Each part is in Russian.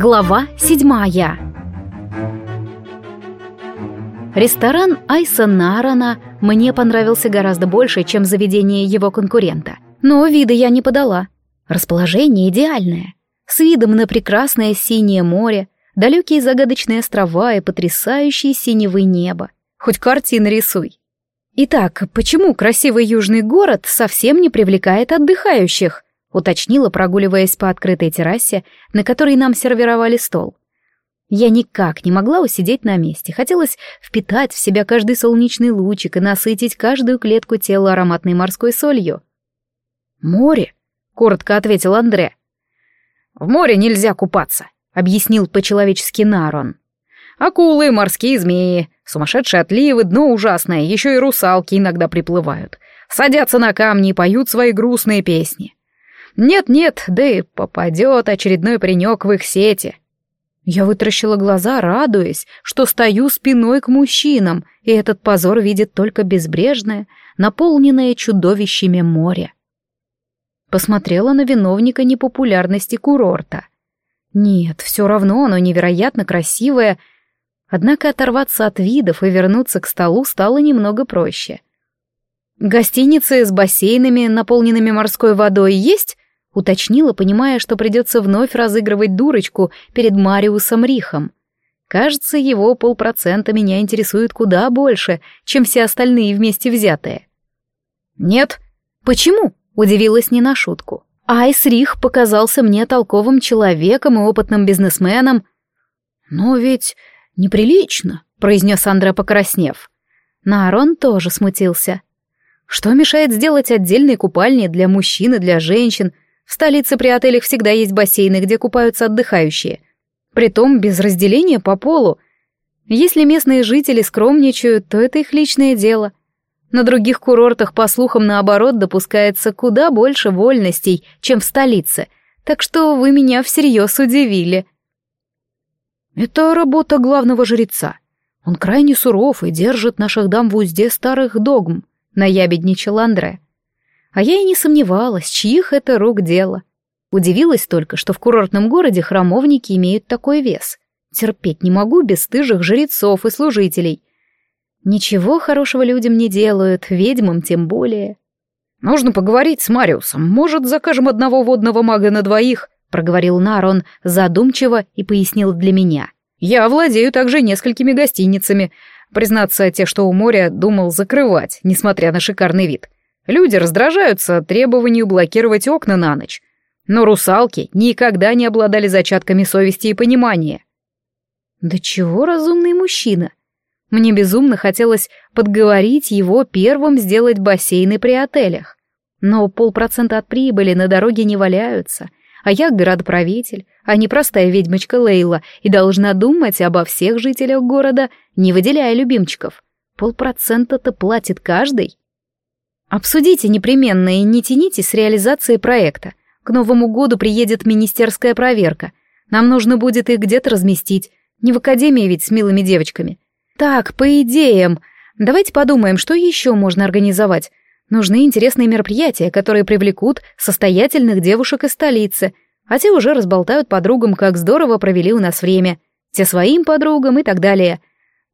Глава седьмая Ресторан Айса Нарана мне понравился гораздо больше, чем заведение его конкурента. Но вида я не подала. Расположение идеальное. С видом на прекрасное синее море, далекие загадочные острова и потрясающее синевое небо. Хоть картины рисуй. Итак, почему красивый южный город совсем не привлекает отдыхающих? Уточнила, прогуливаясь по открытой террасе, на которой нам сервировали стол. Я никак не могла усидеть на месте. Хотелось впитать в себя каждый солнечный лучик и насытить каждую клетку тела ароматной морской солью. «Море», — коротко ответил Андре. «В море нельзя купаться», — объяснил по-человечески Нарон. «Акулы, морские змеи, сумасшедшие отливы, дно ужасное, еще и русалки иногда приплывают, садятся на камни и поют свои грустные песни. Нет-нет, да и попадет очередной паренек в их сети. Я вытращила глаза, радуясь, что стою спиной к мужчинам, и этот позор видит только безбрежное, наполненное чудовищами море. Посмотрела на виновника непопулярности курорта. Нет, все равно оно невероятно красивое, однако оторваться от видов и вернуться к столу стало немного проще. Гостиницы с бассейнами, наполненными морской водой, есть? Уточнила, понимая, что придется вновь разыгрывать дурочку перед Мариусом Рихом. Кажется, его полпроцента меня интересует куда больше, чем все остальные вместе взятые. «Нет». «Почему?» — удивилась не на шутку. Айс Рих показался мне толковым человеком и опытным бизнесменом. «Но ведь неприлично», — произнес Андре, покраснев. Нарон тоже смутился. «Что мешает сделать отдельные купальни для мужчин и для женщин, в столице при отелях всегда есть бассейны, где купаются отдыхающие. Притом без разделения по полу. Если местные жители скромничают, то это их личное дело. На других курортах, по слухам, наоборот, допускается куда больше вольностей, чем в столице, так что вы меня всерьез удивили. Это работа главного жреца. Он крайне суров и держит наших дам в узде старых догм, наябедничал Андре. А я и не сомневалась, чьих это рук дело. Удивилась только, что в курортном городе храмовники имеют такой вес. Терпеть не могу бесстыжих жрецов и служителей. Ничего хорошего людям не делают, ведьмам тем более. «Нужно поговорить с Мариусом. Может, закажем одного водного мага на двоих?» — проговорил Нарон задумчиво и пояснил для меня. «Я владею также несколькими гостиницами. Признаться, те, что у моря, думал закрывать, несмотря на шикарный вид. Люди раздражаются требованию блокировать окна на ночь. Но русалки никогда не обладали зачатками совести и понимания. Да чего разумный мужчина? Мне безумно хотелось подговорить его первым сделать бассейны при отелях. Но полпроцента от прибыли на дороге не валяются, а я градоправитель, а не простая ведьмочка Лейла, и должна думать обо всех жителях города, не выделяя любимчиков. Полпроцента-то платит каждый. Обсудите непременно и не тяните с реализацией проекта. К Новому году приедет министерская проверка. Нам нужно будет их где-то разместить. Не в академии ведь с милыми девочками. Так, по идеям. Давайте подумаем, что еще можно организовать. Нужны интересные мероприятия, которые привлекут состоятельных девушек из столицы, а те уже разболтают подругам, как здорово провели у нас время. Те своим подругам и так далее.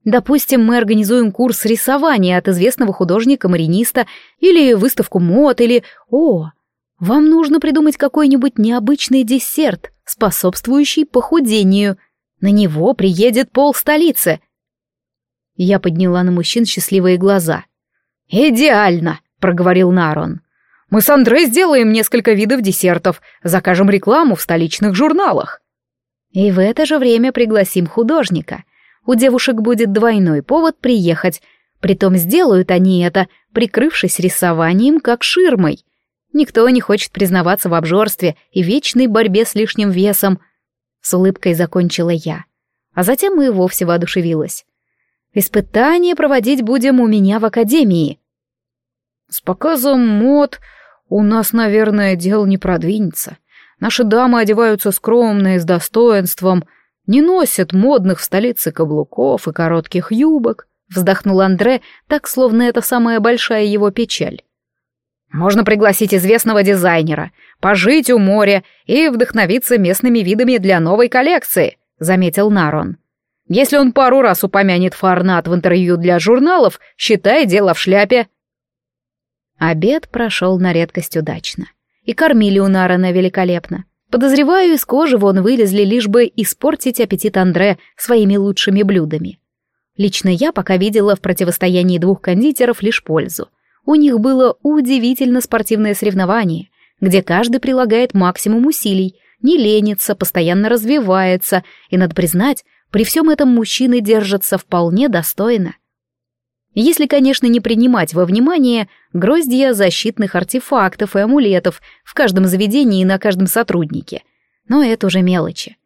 Допустим, мы организуем курс рисования от известного художника-мариниста или выставку мод, или... О, вам нужно придумать какой-нибудь необычный десерт, способствующий похудению. На него приедет пол столицы. Я подняла на мужчин счастливые глаза. «Идеально!» — проговорил Нарон. «Мы с Андре сделаем несколько видов десертов, закажем рекламу в столичных журналах». И в это же время пригласим художника — у девушек будет двойной повод приехать, притом сделают они это, прикрывшись рисованием как ширмой. Никто не хочет признаваться в обжорстве и вечной борьбе с лишним весом. С улыбкой закончила я, а затем и вовсе воодушевилась. Испытание проводить будем у меня в академии. С показом мод у нас, наверное, дело не продвинется. Наши дамы одеваются скромно и с достоинством, не носят модных в столице каблуков и коротких юбок, вздохнул Андре, так словно это самая большая его печаль. Можно пригласить известного дизайнера, пожить у моря и вдохновиться местными видами для новой коллекции, заметил Нарон. Если он пару раз упомянет Фарнат в интервью для журналов, считай дело в шляпе. Обед прошел на редкость удачно. И кормили у Нарона великолепно. Подозреваю, из кожи вон вылезли лишь бы испортить аппетит Андре своими лучшими блюдами. Лично я пока видела в противостоянии двух кондитеров лишь пользу. У них было удивительно спортивное соревнование, где каждый прилагает максимум усилий, не ленится, постоянно развивается, и, надо признать, при всем этом мужчины держатся вполне достойно. Если, конечно, не принимать во внимание гроздья защитных артефактов и амулетов в каждом заведении и на каждом сотруднике. Но это уже мелочи.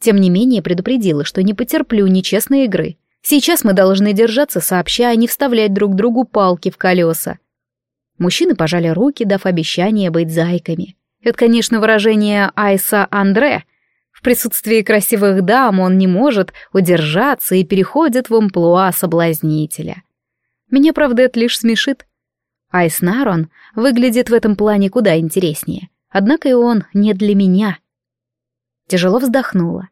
Тем не менее предупредила, что не потерплю нечестной игры. Сейчас мы должны держаться сообща, а не вставлять друг другу палки в колеса. Мужчины пожали руки, дав обещание быть зайками. Это, конечно, выражение Айса Андре. В присутствии красивых дам он не может удержаться и переходит в амплуа соблазнителя. Меня, правда, это лишь смешит. Айс Нарон выглядит в этом плане куда интереснее. Однако и он не для меня. Тяжело вздохнула.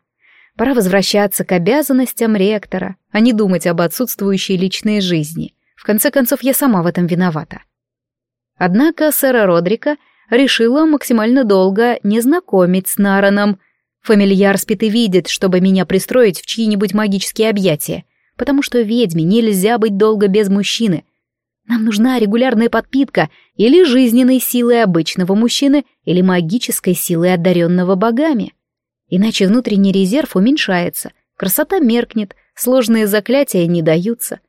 Пора возвращаться к обязанностям ректора, а не думать об отсутствующей личной жизни. В конце концов, я сама в этом виновата. Однако сэра Родрика решила максимально долго не знакомить с Нараном. Фамильяр спит и видит, чтобы меня пристроить в чьи-нибудь магические объятия, потому что ведьме нельзя быть долго без мужчины. Нам нужна регулярная подпитка или жизненной силой обычного мужчины, или магической силой одаренного богами. Иначе внутренний резерв уменьшается, красота меркнет, сложные заклятия не даются.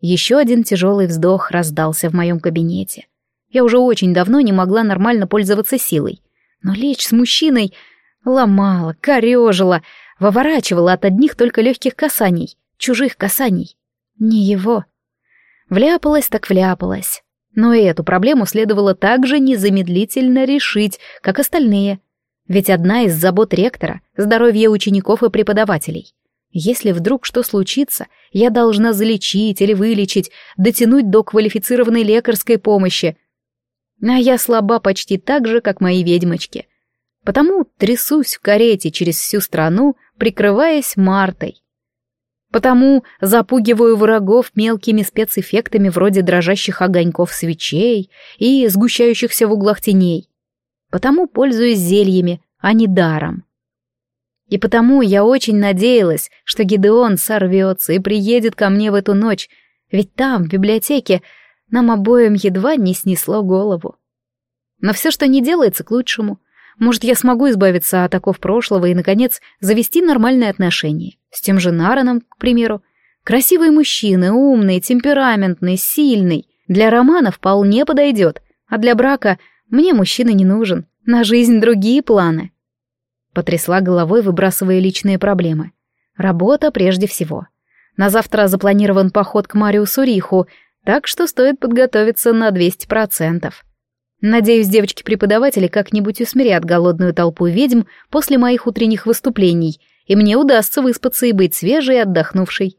Еще один тяжелый вздох раздался в моем кабинете. Я уже очень давно не могла нормально пользоваться силой. Но лечь с мужчиной ломала, корежила, выворачивала от одних только легких касаний, чужих касаний. Не его. Вляпалась так вляпалась. Но и эту проблему следовало также незамедлительно решить, как остальные — ведь одна из забот ректора — здоровье учеников и преподавателей. Если вдруг что случится, я должна залечить или вылечить, дотянуть до квалифицированной лекарской помощи. А я слаба почти так же, как мои ведьмочки. Потому трясусь в карете через всю страну, прикрываясь Мартой. Потому запугиваю врагов мелкими спецэффектами вроде дрожащих огоньков свечей и сгущающихся в углах теней потому пользуюсь зельями, а не даром. И потому я очень надеялась, что Гидеон сорвется и приедет ко мне в эту ночь, ведь там, в библиотеке, нам обоим едва не снесло голову. Но все, что не делается, к лучшему. Может, я смогу избавиться от оков прошлого и, наконец, завести нормальные отношения. С тем же Нараном, к примеру. Красивый мужчина, умный, темпераментный, сильный. Для романа вполне подойдет, а для брака мне мужчина не нужен, на жизнь другие планы. Потрясла головой, выбрасывая личные проблемы. Работа прежде всего. На завтра запланирован поход к Мариусу Риху, так что стоит подготовиться на 200%. Надеюсь, девочки-преподаватели как-нибудь усмирят голодную толпу ведьм после моих утренних выступлений, и мне удастся выспаться и быть свежей и отдохнувшей.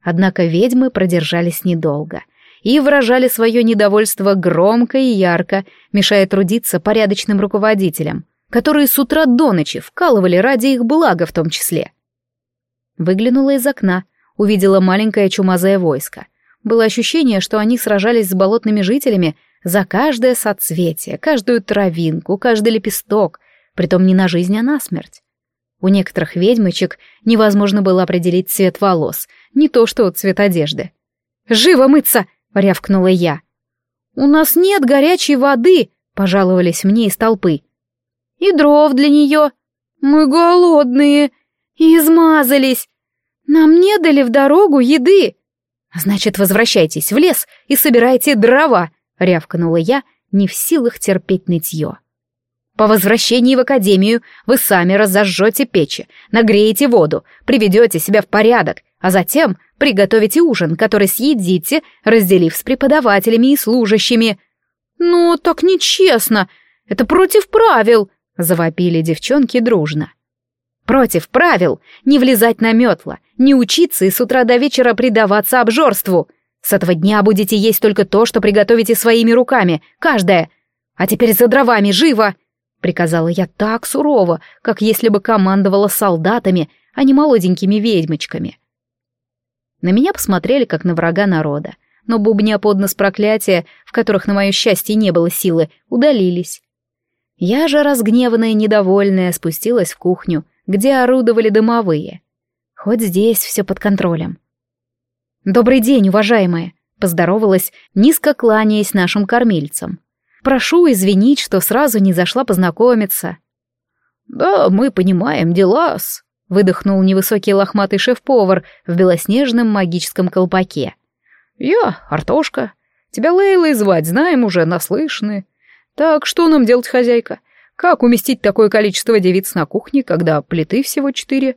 Однако ведьмы продержались недолго и выражали свое недовольство громко и ярко, мешая трудиться порядочным руководителям, которые с утра до ночи вкалывали ради их блага в том числе. Выглянула из окна, увидела маленькое чумазое войско. Было ощущение, что они сражались с болотными жителями за каждое соцветие, каждую травинку, каждый лепесток, притом не на жизнь, а на смерть. У некоторых ведьмочек невозможно было определить цвет волос, не то что цвет одежды. «Живо мыться!» — рявкнула я. «У нас нет горячей воды», — пожаловались мне из толпы. «И дров для нее. Мы голодные. Измазались. Нам не дали в дорогу еды». «Значит, возвращайтесь в лес и собирайте дрова», — рявкнула я, не в силах терпеть нытье. По возвращении в академию вы сами разожжете печи, нагреете воду, приведете себя в порядок, а затем приготовите ужин, который съедите, разделив с преподавателями и служащими. «Ну, так нечестно! Это против правил!» — завопили девчонки дружно. «Против правил! Не влезать на метла, не учиться и с утра до вечера предаваться обжорству!» С этого дня будете есть только то, что приготовите своими руками, каждая. А теперь за дровами, живо!» Приказала я так сурово, как если бы командовала солдатами, а не молоденькими ведьмочками. На меня посмотрели, как на врага народа, но бубня под нос проклятия, в которых, на мое счастье, не было силы, удалились. Я же, разгневанная и недовольная, спустилась в кухню, где орудовали домовые. Хоть здесь все под контролем. «Добрый день, уважаемые!» — поздоровалась, низко кланяясь нашим кормильцам. «Прошу извинить, что сразу не зашла познакомиться». «Да, мы понимаем дела-с», — выдохнул невысокий лохматый шеф-повар в белоснежном магическом колпаке. «Я, Артошка. Тебя Лейлой звать, знаем уже, наслышаны. Так что нам делать, хозяйка? Как уместить такое количество девиц на кухне, когда плиты всего четыре?»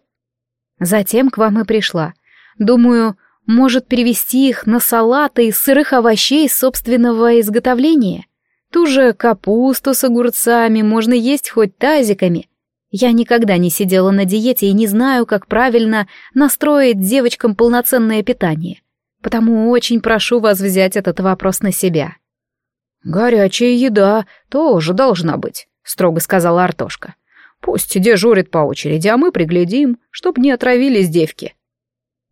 Затем к вам и пришла. Думаю, может перевести их на салаты из сырых овощей собственного изготовления. Ту же капусту с огурцами можно есть хоть тазиками. Я никогда не сидела на диете и не знаю, как правильно настроить девочкам полноценное питание. Потому очень прошу вас взять этот вопрос на себя. «Горячая еда тоже должна быть», — строго сказала Артошка. «Пусть дежурит по очереди, а мы приглядим, чтоб не отравились девки».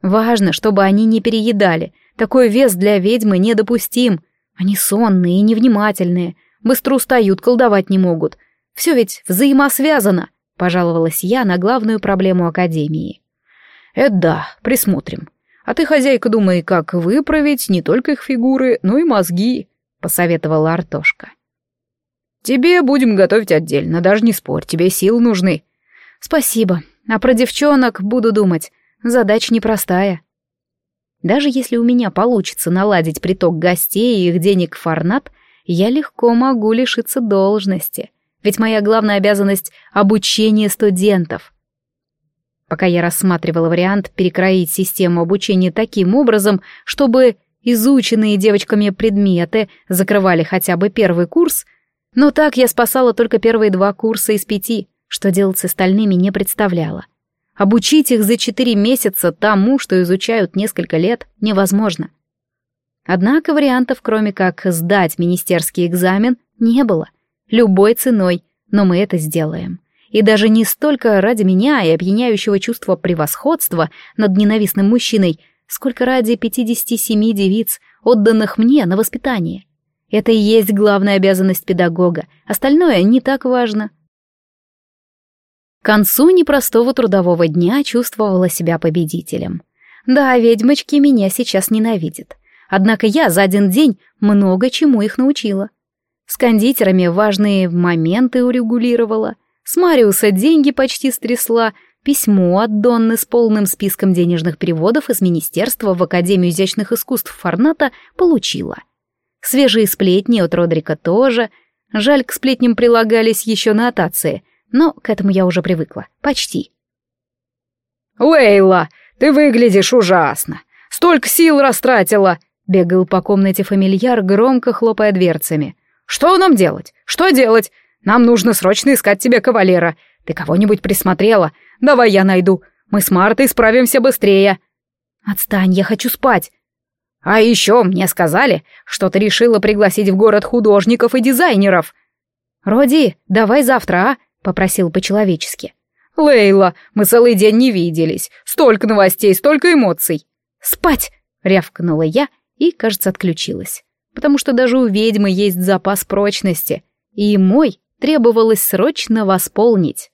Важно, чтобы они не переедали. Такой вес для ведьмы недопустим. Они сонные и невнимательные, быстро устают, колдовать не могут. Все ведь взаимосвязано, пожаловалась я на главную проблему Академии. Это да, присмотрим. А ты, хозяйка, думай, как выправить не только их фигуры, но и мозги, посоветовала Артошка. Тебе будем готовить отдельно, даже не спорь, тебе сил нужны. Спасибо. А про девчонок буду думать. Задача непростая. Даже если у меня получится наладить приток гостей и их денег в Фарнат, я легко могу лишиться должности. Ведь моя главная обязанность — обучение студентов. Пока я рассматривала вариант перекроить систему обучения таким образом, чтобы изученные девочками предметы закрывали хотя бы первый курс, но так я спасала только первые два курса из пяти, что делать с остальными не представляла. Обучить их за четыре месяца тому, что изучают несколько лет, невозможно. Однако вариантов, кроме как сдать министерский экзамен, не было. Любой ценой, но мы это сделаем. И даже не столько ради меня и опьяняющего чувства превосходства над ненавистным мужчиной, сколько ради 57 девиц, отданных мне на воспитание. Это и есть главная обязанность педагога, остальное не так важно. К концу непростого трудового дня чувствовала себя победителем. Да, ведьмочки меня сейчас ненавидят. Однако я за один день много чему их научила. С кондитерами важные моменты урегулировала, с Мариуса деньги почти стрясла, письмо от Донны с полным списком денежных переводов из Министерства в Академию изящных искусств Форната получила. Свежие сплетни от Родрика тоже. Жаль, к сплетням прилагались еще нотации — но к этому я уже привыкла. Почти. «Лейла, ты выглядишь ужасно! Столько сил растратила!» Бегал по комнате фамильяр, громко хлопая дверцами. «Что нам делать? Что делать? Нам нужно срочно искать тебе кавалера. Ты кого-нибудь присмотрела? Давай я найду. Мы с Мартой справимся быстрее». «Отстань, я хочу спать». «А еще мне сказали, что ты решила пригласить в город художников и дизайнеров». «Роди, давай завтра, а? — попросил по-человечески. «Лейла, мы целый день не виделись. Столько новостей, столько эмоций». «Спать!» — рявкнула я и, кажется, отключилась. Потому что даже у ведьмы есть запас прочности, и мой требовалось срочно восполнить.